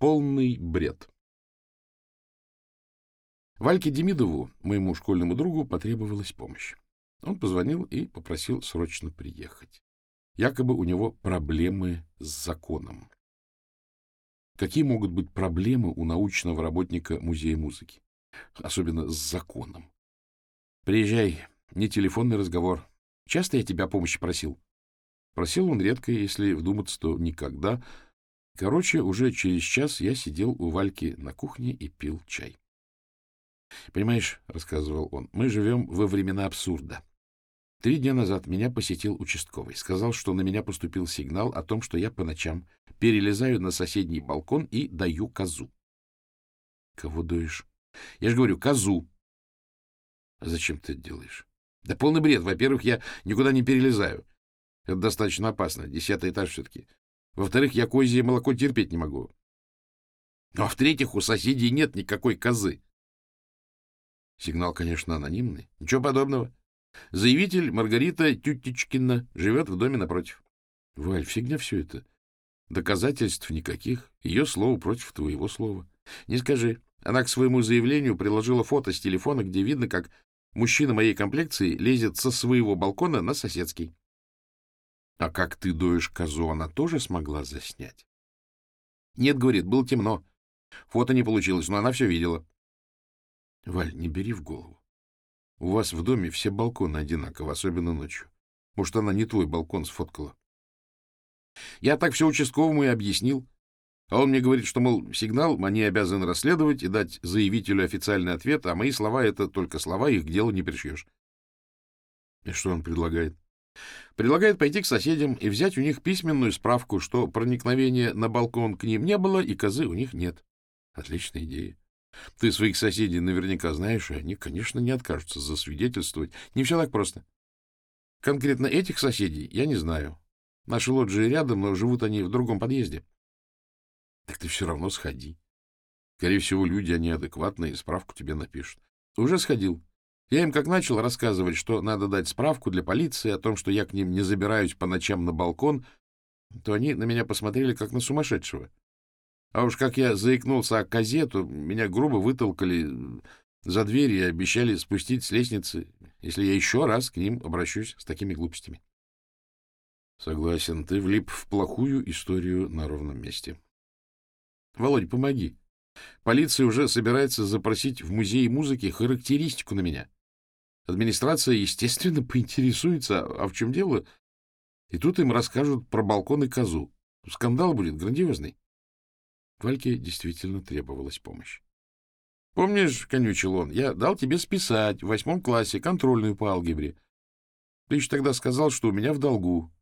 Полный бред. Вальке Демидову, моему школьному другу, потребовалась помощь. Он позвонил и попросил срочно приехать. Якобы у него проблемы с законом. Какие могут быть проблемы у научного работника музея музыки? Особенно с законом. Приезжай, не телефонный разговор. Часто я тебя помощи просил? Просил он редко, если вдуматься, то никогда. Короче, уже через час я сидел у Вальки на кухне и пил чай. Понимаешь, — рассказывал он, — мы живем во времена абсурда. Три дня назад меня посетил участковый. Сказал, что на меня поступил сигнал о том, что я по ночам перелезаю на соседний балкон и даю козу. — Кого доишь? — Я же говорю, козу. — А зачем ты это делаешь? — Да полный бред. Во-первых, я никуда не перелезаю. Это достаточно опасно. Десятый этаж все-таки. Во-вторых, я козье молоко терпеть не могу. А в-третьих, у соседей нет никакой козы. Сигнал, конечно, анонимный. Ничего подобного. Заявитель Маргарита Тютичкина живет в доме напротив. Валь, фигня все это. Доказательств никаких. Ее слово против твоего слова. Не скажи. Она к своему заявлению приложила фото с телефона, где видно, как мужчина моей комплекции лезет со своего балкона на соседский. А как ты доешь козу, она тоже смогла заснять? Нет, говорит, было темно. Фото не получилось, но она все видела. Валь, не бери в голову. У вас в доме все балконы одинаковы, особенно ночью. Может, она не твой балкон сфоткала? Я так все участковому и объяснил. А он мне говорит, что, мол, сигнал они обязаны расследовать и дать заявителю официальный ответ, а мои слова — это только слова, их к делу не пришьешь. И что он предлагает? Предлагает пойти к соседям и взять у них письменную справку, что проникновения на балкон к ним не было и козы у них нет. Отличная идея. Ты своих соседей наверняка знаешь, и они, конечно, не откажутся засвидетельствовать. Не все так просто. Конкретно этих соседей я не знаю. Наши лоджии рядом, но живут они в другом подъезде. Так ты все равно сходи. Скорее всего, люди, они адекватные, справку тебе напишут. Уже сходил. Я им как начал рассказывать, что надо дать справку для полиции о том, что я к ним не забираюсь по ночам на балкон, то они на меня посмотрели как на сумасшедшего. А уж как я заикнулся о казету, меня грубо вытолкали за дверь и обещали спустить с лестницы, если я еще раз к ним обращусь с такими глупостями. Согласен, ты влип в плохую историю на ровном месте. Володь, помоги. Полиция уже собирается запросить в музее музыки характеристику на меня. Администрация, естественно, поинтересуется, а в чем дело, и тут им расскажут про балкон и козу. Скандал будет грандиозный. Вальке действительно требовалась помощь. — Помнишь, — конючил он, — я дал тебе списать в восьмом классе контрольную по алгебре. Ты еще тогда сказал, что у меня в долгу.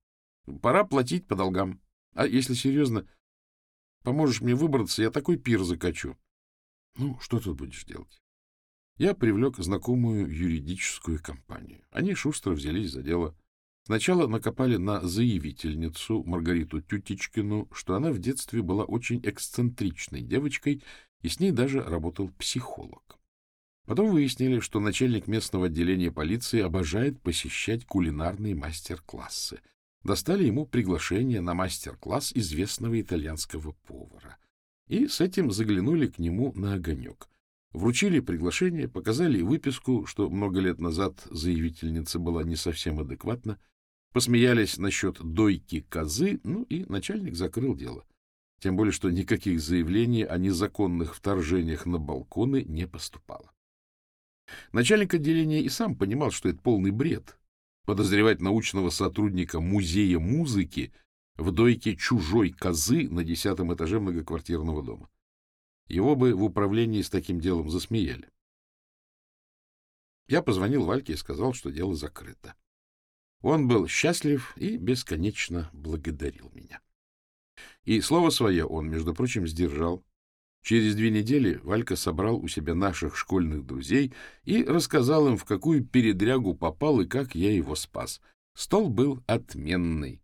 Пора платить по долгам. А если серьезно, поможешь мне выбраться, я такой пир закачу. Ну, что тут будешь делать? Я привлек знакомую юридическую компанию. Они шустро взялись за дело. Сначала накопали на заявительницу Маргариту Тютичкину, что она в детстве была очень эксцентричной девочкой, и с ней даже работал психолог. Потом выяснили, что начальник местного отделения полиции обожает посещать кулинарные мастер-классы. Достали ему приглашение на мастер-класс известного итальянского повара. И с этим заглянули к нему на огонек. Вручили приглашение, показали выписку, что много лет назад заявительница была не совсем адекватна, Посмеялись насчет дойки козы, ну и начальник закрыл дело. Тем более, что никаких заявлений о незаконных вторжениях на балконы не поступало. Начальник отделения и сам понимал, что это полный бред. Подозревать научного сотрудника музея музыки в дойке чужой козы на десятом этаже многоквартирного дома. Его бы в управлении с таким делом засмеяли. Я позвонил Вальке и сказал, что дело закрыто. Он был счастлив и бесконечно благодарил меня. И слово свое он, между прочим, сдержал. Через две недели Валька собрал у себя наших школьных друзей и рассказал им, в какую передрягу попал и как я его спас. Стол был отменный.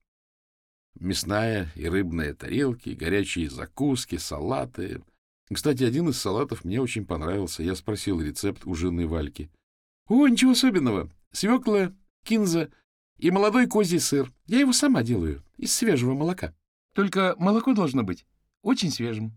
Мясная и рыбная тарелки, горячие закуски, салаты. Кстати, один из салатов мне очень понравился. Я спросил рецепт у жены Вальки. — О, ничего особенного. Свекла, кинза — и молодой козий сыр. Я его сама делаю, из свежего молока. Только молоко должно быть очень свежим.